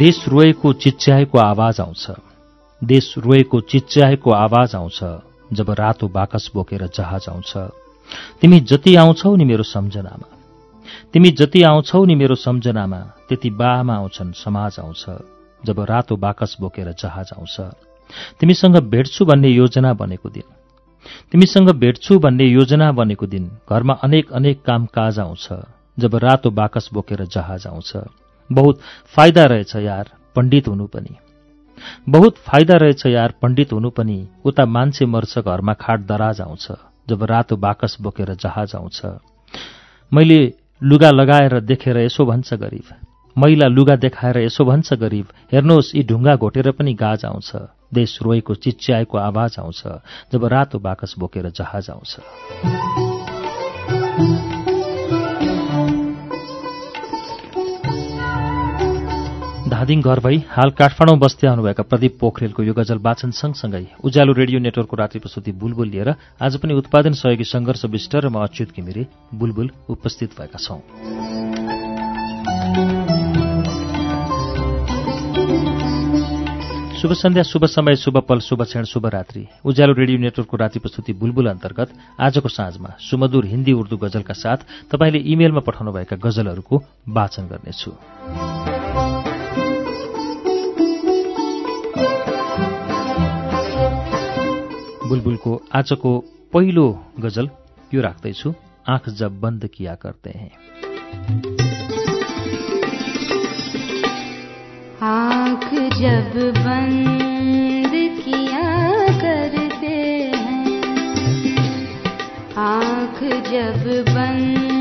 देश रोएको चिच्याएको आवाज आउँछ। देश रोएको चिच्याएको आवाज आउँछ जब रातो बाकस बोकेर जहाज आउँछ। तिमी जति आउँछौ नि मेरो सम्झनामा। तिमी जति आउँछौ नि मेरो सम्झनामा त्यति बामा आउँछन् समाज आउँछ जब रातो बाकस बोकेर जहाज आउँछ। तिमीसँग भेट्छु भन्ने योजना बनेको दिन। तिमीसँग भेट्छु भन्ने योजना बनेको दिन घरमा अनेक अनेक काम काज आउँछ जब रातो बाकस बोकेर जहाज आउँछ। बहुत फाइदा रहेछ यार पण्डित हुनु पनि। बहुत फाइदा रहेछ यार पण्डित हुनु पनि। उता मान्छे मर्छ घरमा खाट दराज आउँछ जब रातो बाकस बोकेर जहाज आउँछ। मैले लुगा लगाएर देखेर यसो भन्छ गरिब। मैला लुगा देखाएर यसो भन्छ गरिब। हेर्नुहोस् यी ढुङ्गा घोटेर पनि गाज आउँछ। देश रोएको चिच्याएको आवाज आउँछ जब रातो बाकस बोकेर जहाज आउँछ। धादिङ घर भई हाल काठमाडौँ बस्दै आउनुभएका प्रदीप पोखरेलको यो गजल वाचन सँगसँगै उज्यालो रेडियो नेटवर्कको रात्रि प्रस्तुति बुलबुल लिएर आज पनि उत्पादन सहयोगी सङ्घर्ष विष्ट र म अच्युत घिमिरे बुलबुल उपस्थित भएका छौं। शुभ सन्ध्या शुभ समय शुभ पल शुभ क्षण शुभ रात्रि। उज्यालो रेडियो नेटवर्कको रात्रि प्रस्तुति बुलबुल अन्तर्गत आजको साँझमा सुमधुर हिन्दी उर्दू गजलका साथ तपाईँले इमेलमा पठाउनुभएका गजलहरूको वाचन गर्नेछु। बुलबुलको आजको पहिलो गज़ल यो राख्दैछु। आँख जब बंद किया करते हैं। आँख जब बंद किया करते हैं। आँख जब बंद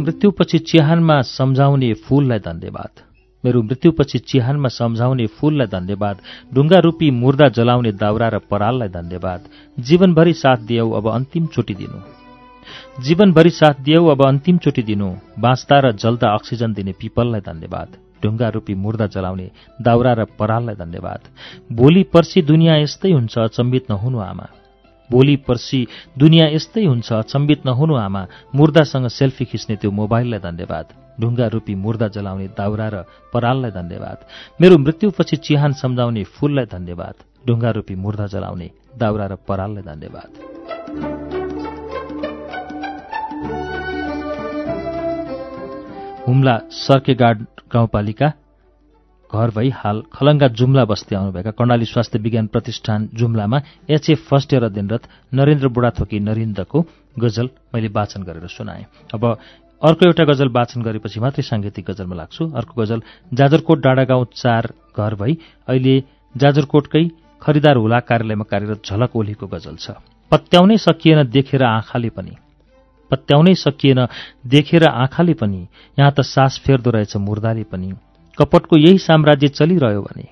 मृत्युपछि चिहानमा सम्झाउने फूललाई धन्यवाद। मेरो मृत्युपछि चिहानमा सम्झाउने फूललाई धन्यवाद। ढुङ्गा रूपी मुर्दा जलाउने दाउरा र पराललाई धन्यवाद। जीवनभरि साथ दियौ अब अन्तिम चोटि दिनु। जीवनभरि साथ दियौ अब अन्तिम चोटि दिनु। बाँच्दा र जल्दा अक्सिजन दिने पिपललाई धन्यवाद। ढुङ्गा रूपी मुर्दा जलाउने दाउरा र पराललाई धन्यवाद। भोलि पर्सि दुनियाँ यस्तै हुन्छ अचम्बित नहुनु आमा। भोलि पर्सि दुनियाँ यस्तै हुन्छ अचम्बित नहुनु आमा। मुर्दासँग सेल्फी खिच्ने त्यो मोबाइललाई धन्यवाद। ढुङ्गा रूपी मुर्दा जलाउने दाउरा र पराललाई धन्यवाद। मेरो मृत्युपछि चिहान सम्झाउने फूललाई धन्यवाद। ढुङ्गा रूपी मुर्दा जलाउने दाउरा र पराललाई धन्यवाद। हुम्ला सर्केगाड गाउँपालिका घर भई हाल खलङ्गा जुम्ला बस्ती आउनुभएका कर्णाली स्वास्थ्य विज्ञान प्रतिष्ठान जुम्लामा एचए फर्स्ट इयर अध्ययनरत नरेन्द्र बुढाथोकी नरिन्दको गजल मैले वाचन गरेर सुनाएँ। अब अर्को एउटा गजल वाचन गरेपछि मात्रै साङ्गीतिक गजलमा लाग्छु। अर्को गजल जाजरकोट डाँडागाउँ चार घर भई अहिले जाजरकोटकै खरिदार हुला कार्यालयमा कार्यरत झलक ओलीको गजल छ। पत्याउनै सकिएन देखेर आँखाले पनि। पत्याउनै सकिएन देखेर आँखाले पनि। यहाँ त सास फेर्दो रहेछ मुर्दाले पनि। कपटको यही साम्राज्य चलिरह्यो भने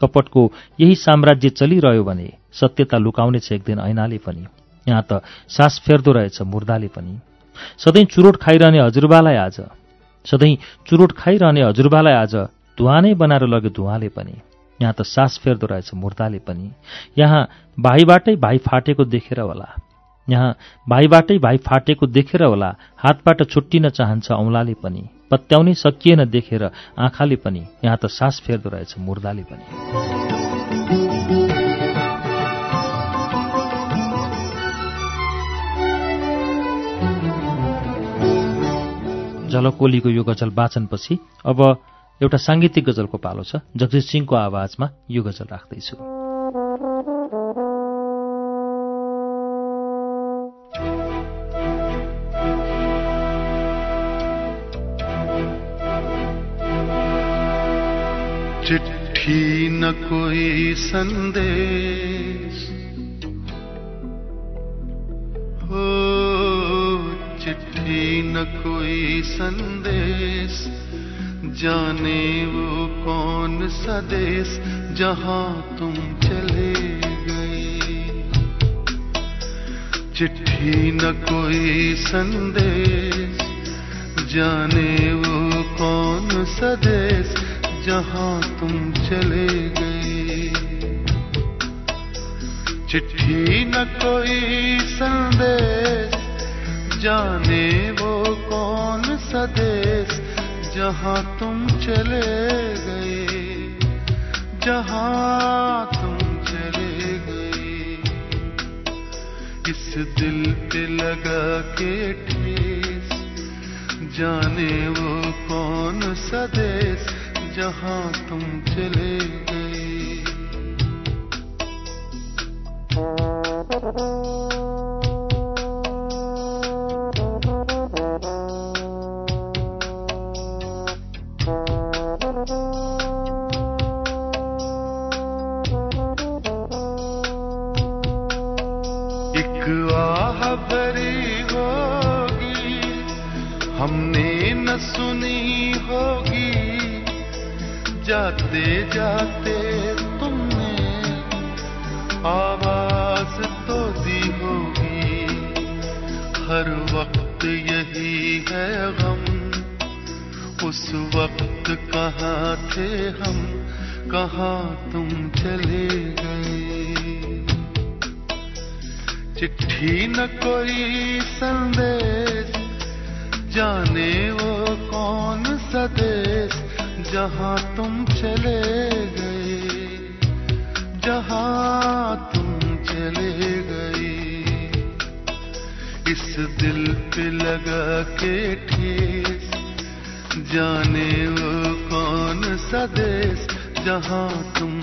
कपटको यही साम्राज्य चलिरह्यो भने सत्यता लुकाउने छ एक दिन ऐनाले पनि। यहाँ त सास फेर्दो रहेछ मुर्दाले पनि। सधैँ चुरोट खाइरहने हजुरबालाई आज सधैँ चुरोट खाइरहने हजुरबालाई आज धुवा नै बनाएर लग्यो धुवाले पनि। यहाँ त सास फेर्दो रहेछ मुर्दाले पनि। यहाँ भाइबाटै भाइ फाटेको देखेर होला। यहाँ भाइबाटै भाइ फाटेको देखेर होला हातबाट छुट्टिन चाहन्छ औँलाले पनि। पत्याउनै सकिएन देखेर आँखाले पनि यहाँ त सास फेर्दो रहेछ मुर्दाले पनि। झलकोलीको यो गजल वाचनपछि अब एउटा साङ्गीतिक गजलको पालो छ। जगजित सिंहको आवाजमा यो गजल राख्दैछु। चिट्ठी न कोई संदेश। हो, चिट्ठी न कोई संदेश। जाने वो कौन सा देश जहाँ तुम चले गए। चिट्ठी न कोई संदेश। जाने वो कौन सा देश जहाँ तुम चले गए। चिट्ठी न कोई संदेश, जाने वो कौन सदेश जहाँ तुम चले गए। जहाँ तुम चले गए। इस दिल पे लगा के ठेस, जाने वो कौन सा देश जहाँ तुम चले गए। भरी होगी हमने न सुनी होगी। जाते जाते तुमने। आवाज़ तो दी होगी। हर वक्त यही है गम। उस वक्त कहाँ थे हम? कहाँ तुम चले गए? चिट्ठी न कोई संदेश। जाने वो कौन सा देश? जहाँ तुम चले गए, जहाँ तुम चले गए। इस दिल पे लगा के ठेस, जाने वो कौन सा देश जहाँ तुम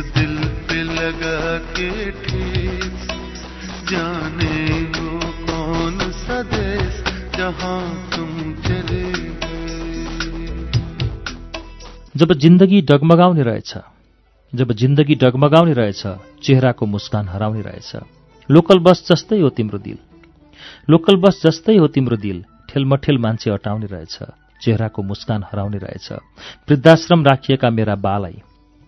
दिल पे लगा के जाने कौन सा जहाँ तुम चले जब जिन्दगी डगमगाउने रहेछ जब जिन्दगी डगमगाउने रहेछ चेहराको मुस्कान हराउने रहेछ। लोकल बस जस्तै हो तिम्रो दिल। लोकल बस जस्तै हो तिम्रो दिल। ठेलमठेल मान्छे अटाउने रहेछ चेहराको मुस्कान हराउने रहेछ। वृद्धाश्रम राखिएका मेरा बालाई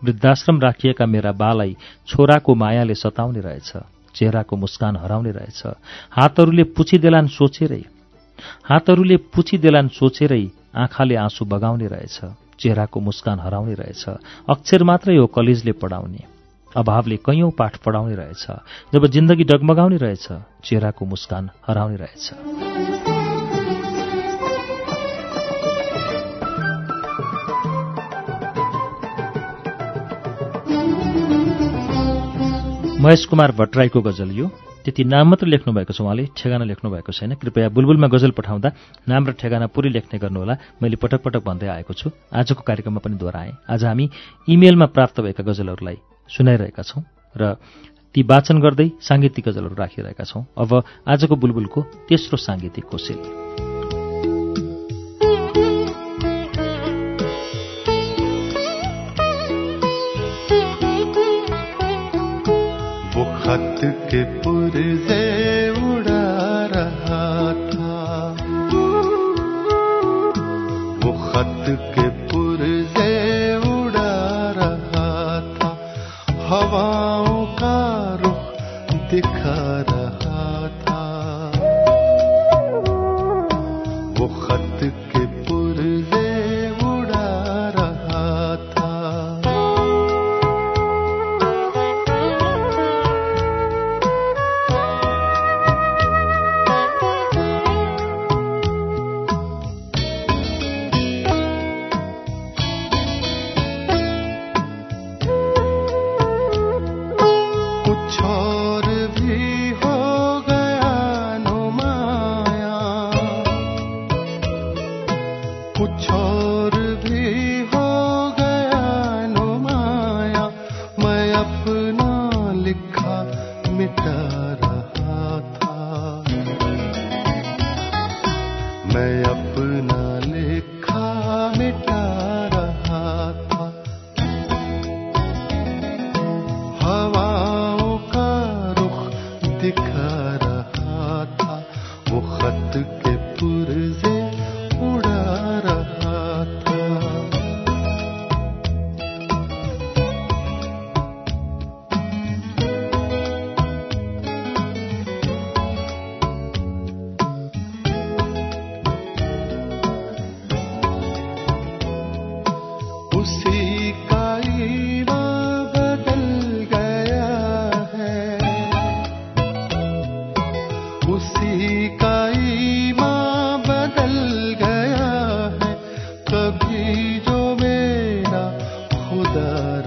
वृद्धाश्रम राखिएका मेरा बालाई छोराको मायाले सताउने रहेछ चेहराको मुस्कान हराउने रहेछ। हातहरूले पुछिदेलान् सोचेरै हातहरूले पुछिदेलान् सोचेरै आँखाले आँसु बगाउने रहेछ चेहराको मुस्कान हराउने रहेछ। अक्षर मात्रै हो कलेजले पढाउने अभावले कैयौं पाठ पढाउने रहेछ। जब जिन्दगी डगमगाउने रहेछ चेहराको मुस्कान हराउने रहेछ। महेश कुमार भट्टराईको गजल यो। त्यति नाम मात्र लेख्नु भएको छ उहाँले ठेगाना लेख्नु भएको छैन। कृपया बुलबुलमा गजल पठाउँदा नाम र ठेगाना पुरै लेख्ने गर्नुहोला। मैले पटक पटक भन्दै आएको छु। आजको कार्यक्रममा पनि दोहोऱ्याएँ। आज हामी इमेलमा प्राप्त भएका गजलहरूलाई सुनाइरहेका छौँ र ती वाचन गर्दै साङ्गीतिक गजलहरू राखिरहेका छौँ। अब आजको बुलबुलको तेस्रो साङ्गीतिक कोसेल। खत के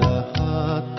रहा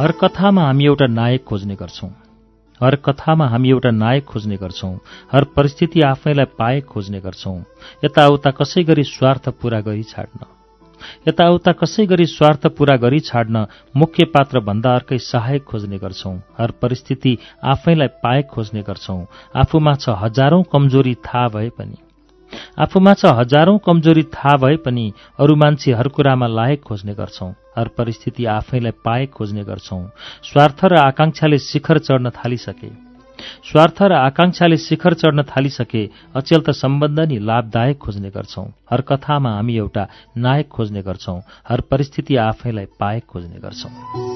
हर कथामा हामी एउटा नायक खोज्ने गर्छौं। हर कथामा हामी एउटा नायक खोज्ने गर्छौं। हर परिस्थिति आफैलाई पाए खोज्ने गर्छौं। यताउता कसै गरी स्वार्थ पूरा गरी छाड्न। यताउता कसै गरी स्वार्थ पूरा गरी छाड्न मुख्य पात्र भन्दा अर्कै सहायक खोज्ने गर्छौं। हर परिस्थिति आफैलाई पाए खोज्ने गर्छौं। आफूमा छ हजारौं कमजोरी थाहा भए पनि। आफूमा छ हजारौं कमजोरी थाहा भए पनि अरू मान्छे हर कुरामा लायक खोज्ने गर्छौं। हर परिस्थिति आफैलाई पाए खोज्ने गर्छौं। स्वार्थ र आकांक्षाले शिखर चढ्न थालिसके। स्वार्थ र आकांक्षाले शिखर चढ्न थालिसके अचेल त सम्बन्ध नि लाभदायक खोज्ने गर्छौं। हर कथामा हामी एउटा नायक खोज्ने गर्छौं। हर परिस्थिति आफैलाई पाए खोज्ने गर्छौं।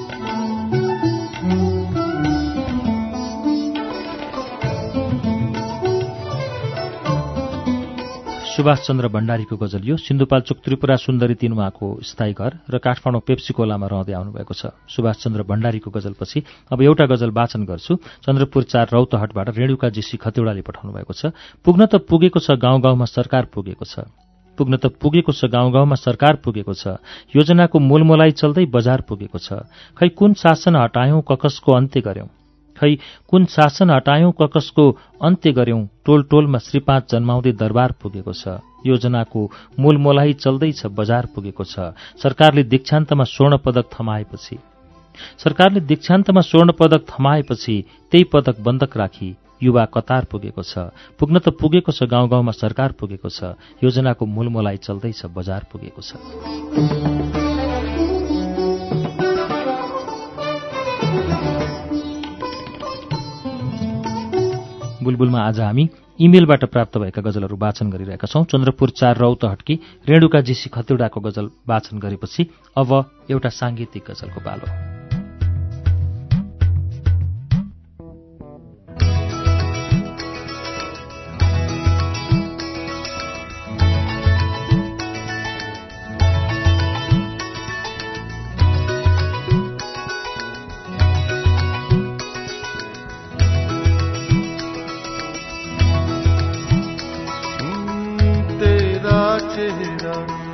सुभाष चन्द्र भण्डारीको गजल यो। सिन्धुपाल्चोक त्रिपुरा सुन्दरी तीन उहाँको स्थायी घर र काठमाडौँ पेप्सिकोलामा रहँदै आउनुभएको छ। सुभाष चन्द्र भण्डारीको गजलपछि अब एउटा गजल वाचन गर्छु। चन्द्रपुर चार रौतहटबाट रेणुका जीसी खतिवड़ाले पठाउनु भएको छ। पुग्न त पुगेको छ गाउँ गाउँमा सरकार पुगेको छ। पुग्न त पुगेको छ गाउँ गाउँमा सरकार पुगेको छ। योजनाको मूलमोलाई चल्दै बजार पुगेको छ। खै कुन शासन हटायौं ककसको अन्त्य गर्यौं? खै कुन शासन हटायौं ककसको अन्त्य गर्यौं टोल टोलमा श्रीपाँच जन्माउँदै दरबार पुगेको छ। योजनाको मूलमोलाइ चल्दैछ बजार पुगेको छ। सरकारले दीक्षान्तमा स्वर्ण पदक थमाएपछि। सरकारले दीक्षान्तमा स्वर्ण पदक थमाएपछि त्यही पदक बन्धक राखी युवा कतार पुगेको छ। पुग्न त पुगेको छ गाउँ गाउँमा सरकार पुगेको छ। योजनाको मूलमोलाइ चल्दैछ बजार पुगेको छ। बुलबुलमा आज हामी इमेलबाट प्राप्त भएका गजलहरू वाचन गरिरहेका छौं। चन्द्रपुर चार रौतहटकी रेणुका जीसी खतिवड़ाको गजल वाचन गरेपछि अब एउटा साङ्गीतिक गजलको पालो sun.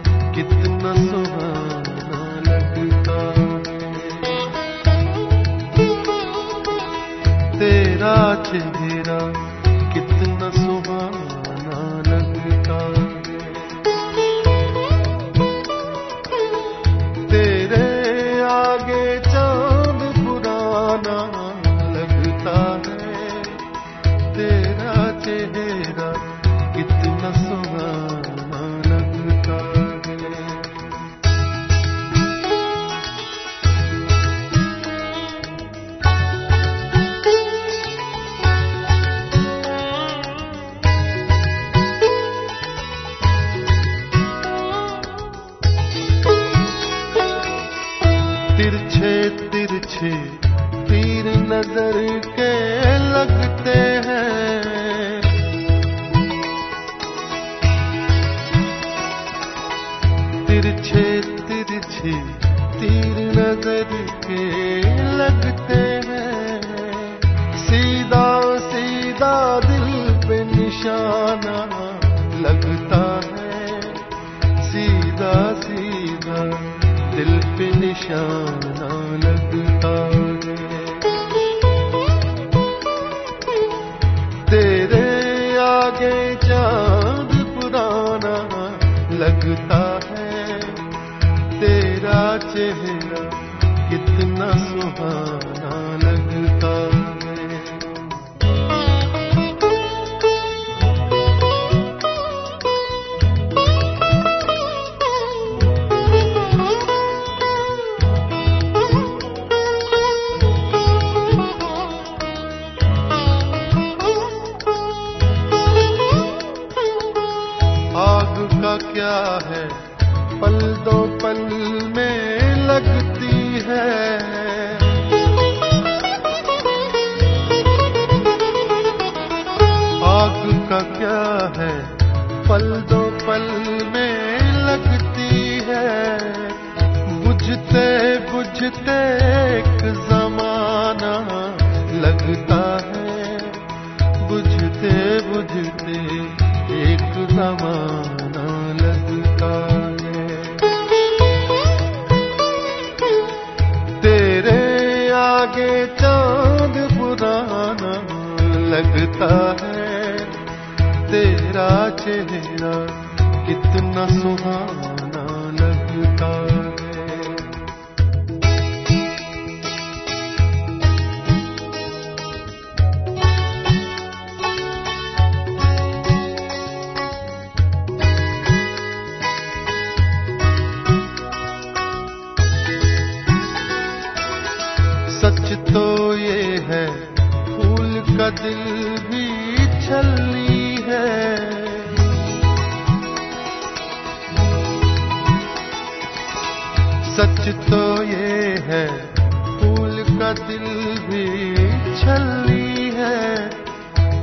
नज़र के लगते हैं। सीधा सीधा दिल पे निशाना लगता है। सीधा सीधा दिल पे निशाना लगता है। तेरे आगे चाँद पुराना लगता है। तेरा चेहरा Oh.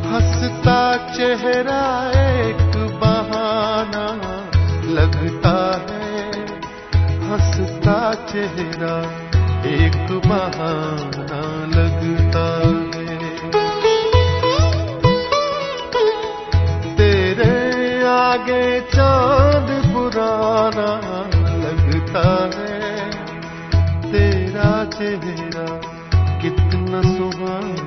हंसता चेहरा एक बहाना लगता है। हंसता चेहरा एक बहाना लगता है। तेरे आगे चाँद पुराना लगता है। तेरा चेहरा कितना सुहाना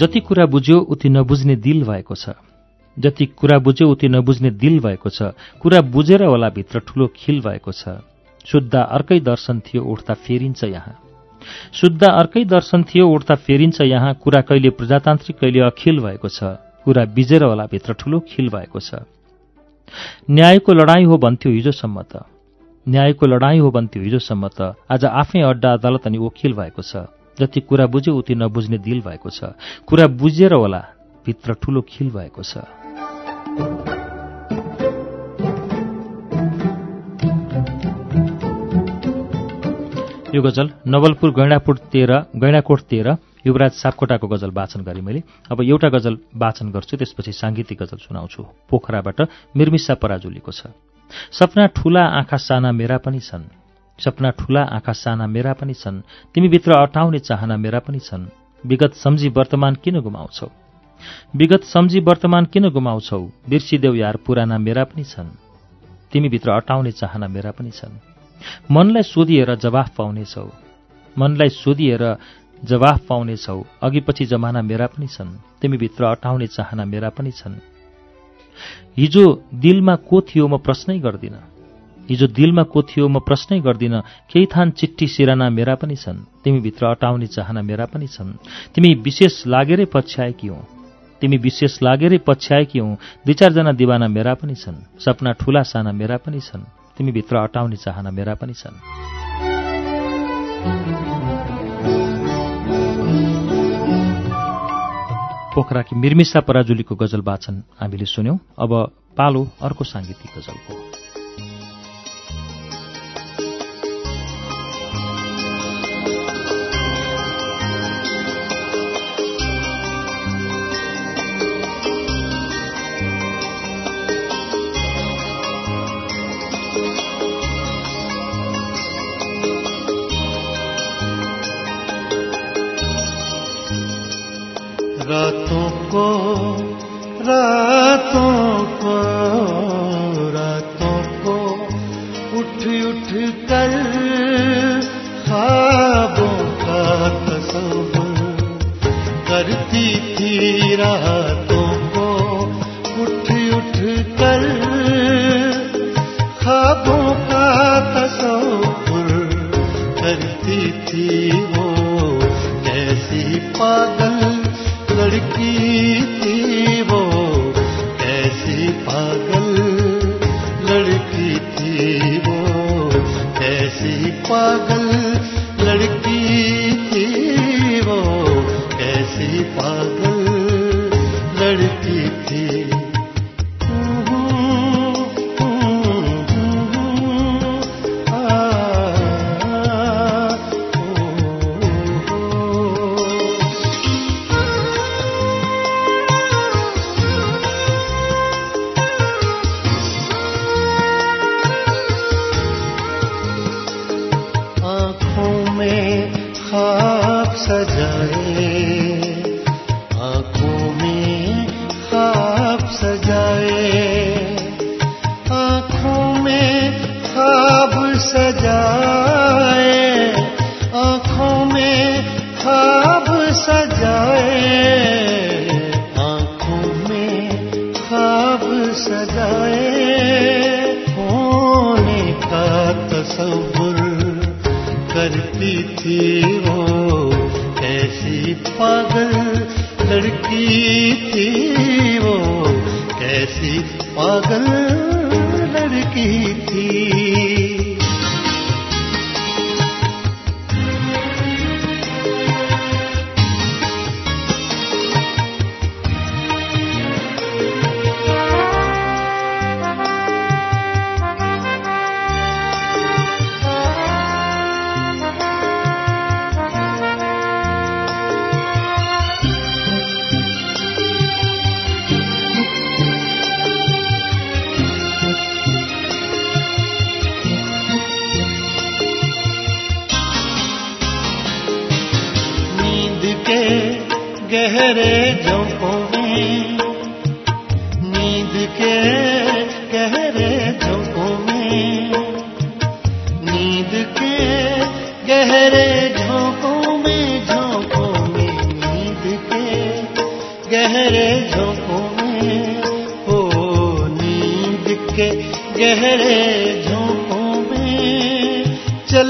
जति कुरा बुझ्यो उति नबुझ्ने दिल भएको छ। जति कुरा बुझ्यो उति नबुझ्ने दिल भएको छ। कुरा बुझेर होला भित्र ठूलो खिल भएको छ। शुद्ध अर्कै दर्शन थियो उठ्दा फेरिन्छ यहाँ। शुद्ध अर्कै दर्शन थियो उठ्दा फेरिन्छ यहाँ। कुरा कहिले प्रजातान्त्रिक कहिले अखिल भएको छ। कुरा बिजेर होला भित्र ठूलो खिल भएको छ। न्यायको लडाईँ हो भन्थ्यो हिजोसम्म त। न्यायको लडाईँ हो भन्थ्यो हिजोसम्म त। आज आफै अड्डा अदालत अनि वकिल भएको छ। जति कुरा बुझ्यो उति नबुझ्ने दिल भएको छ। कुरा बुझेर होला भित्र ठूलो खिल भएको छ। यो गजल नवलपुर गैँडापुर तेह्र गैँडाकोट तेह्र युवराज सापकोटाको गजल वाचन गरेँ मैले। अब एउटा गजल वाचन गर्छु त्यसपछि साङ्गीतिक गजल सुनाउँछु। पोखराबाट मिर्मिसा पराजुलीको छ। सपना ठूला आँखा साना मेरा पनि छन्। सपना ठूला आँखा साना मेरा पनि छन्। तिमीभित्र अटाउने चाहना मेरा पनि छन्। विगत सम्झी वर्तमान किन गुमाउँछौ? विगत सम्झी वर्तमान किन गुमाउँछौ? बिर्सिदेऊ यार पुराना मेरा पनि छन्। तिमीभित्र अटाउने चाहना मेरा पनि छन्। मनलाई सोधिएर जवाफ पाउनेछौ। मनलाई सोधिएर जवाफ पाउनेछौ। अघिपछि जमाना मेरा पनि छन्। तिमीभित्र अटाउने चाहना मेरा पनि छन्। हिजो दिलमा को थियो म प्रश्नै गर्दिन। हिजो दिलमा को थियो म प्रश्नै गर्दिन केही थान चिट्ठी सिराना मेरा पनि छन्। तिमीभित्र अटाउने चाहना मेरा पनि छन्। तिमी विशेष लागेरै पछ्याएकी हौ। तिमी विशेष लागेरै पछ्याएकी हौ। दुई चारजना दिवाना मेरा पनि छन्। सपना ठूला साना मेरा पनि छन्। तिमीभित्र अटाउने चाहना मेरा पनि छन्। पोखराकी मिर्मिसा पराजुलीको गजल वाचन हामीले सुन्यौं। अब पालो अर्को साङ्गीतिक गजलको। पागल वो कैसी पागल लड़की थी वो कैसी पागल लड़की थी।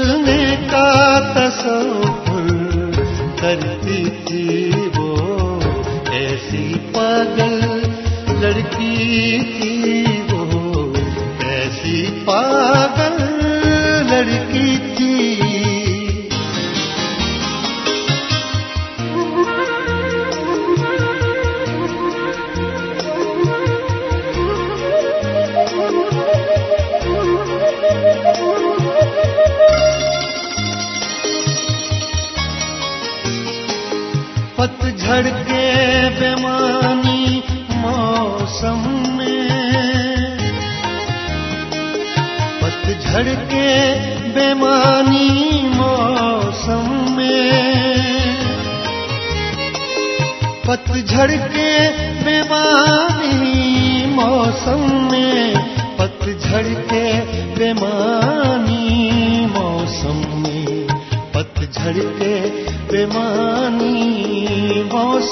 चलने का तस्वुर करती थी वो। ऐसी पागल लड़की थी वो ऐसी पागल धड़के बेमानी मौसम में। पतझड़ के बेमानी मौसम में। पतझड़ के बेमानी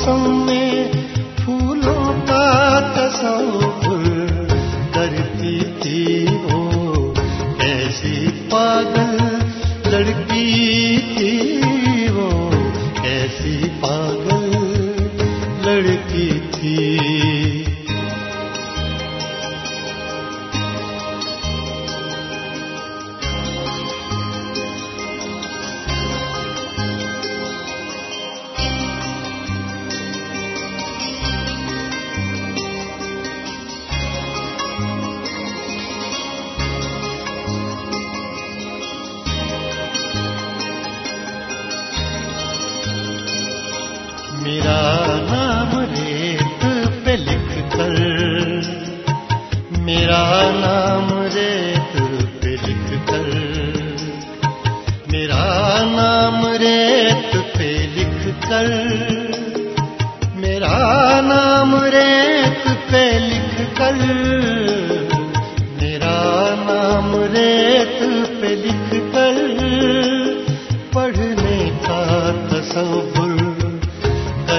from me.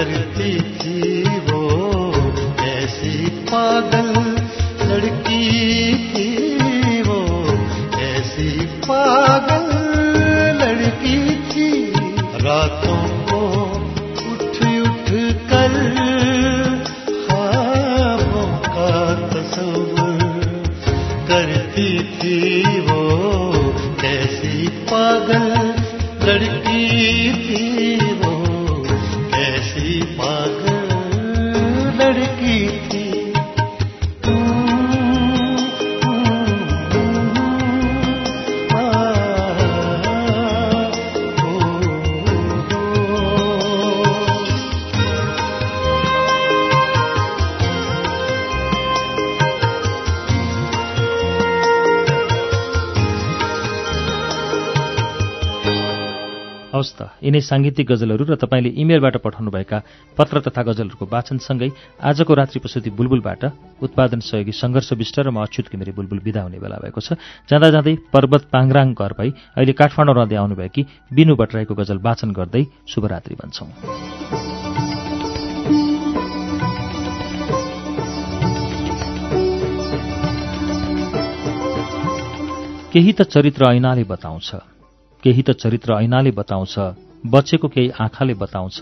करती थी वो ऐसी पागल लड़की यिनै साङ्गीतिक गजलहरू र तपाईँले इमेलबाट पठाउनुभएका पत्र तथा गजलहरूको वाचनसँगै आजको रात्रि बुलबुलबाट उत्पादन सहयोगी सङ्घर्ष विष्ट र म अच्युत घिमिरे बुलबुल विदा हुने बेला भएको छ। जाँदा जाँदै पर्वत पाङराङ घर भई अहिले काठमाडौँ रहँदै आउनुभएकी बिनु भट्टराईको गजल वाचन गर्दै शुभरात्रि भन्छौं। केही त चरित्र ऐनाले बताउँछ केही त चरित्र ऐनाले बताउँछ। बचेको केही आँखाले बताउँछ।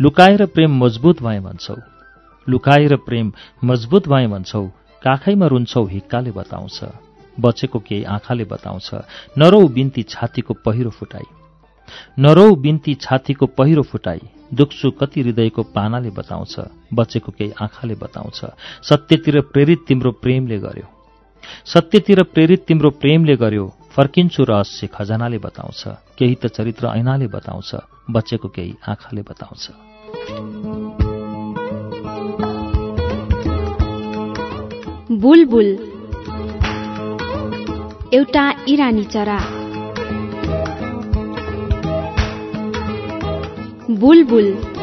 लुकाएर प्रेम मजबुत भए भन्छौ। लुकाएर प्रेम मजबुत भए भन्छौ। काखैमा रुन्छौ हिक्काले बताउँछ। बचेको केही आँखाले बताउँछ। नरौ बिन्ती छातीको पहिरो फुटाई। नरौ बिन्ती छातीको पहिरो फुटाई। दुख्सु कति हृदयको पानाले बताउँछ। बचेको केही आँखाले बताउँछ। सत्यतिर प्रेरित तिम्रो प्रेमले गर्यो। सत्यतिर प्रेरित तिम्रो प्रेमले गर्यो। फर्किन्छु रहस्य खजनाले बताउँछ केही त चरित्र ऐनाले बताउँछ बचेको केही आँखाले बताउँछ। बुलबुल। एउटा इरानी चरा। बुलबुल।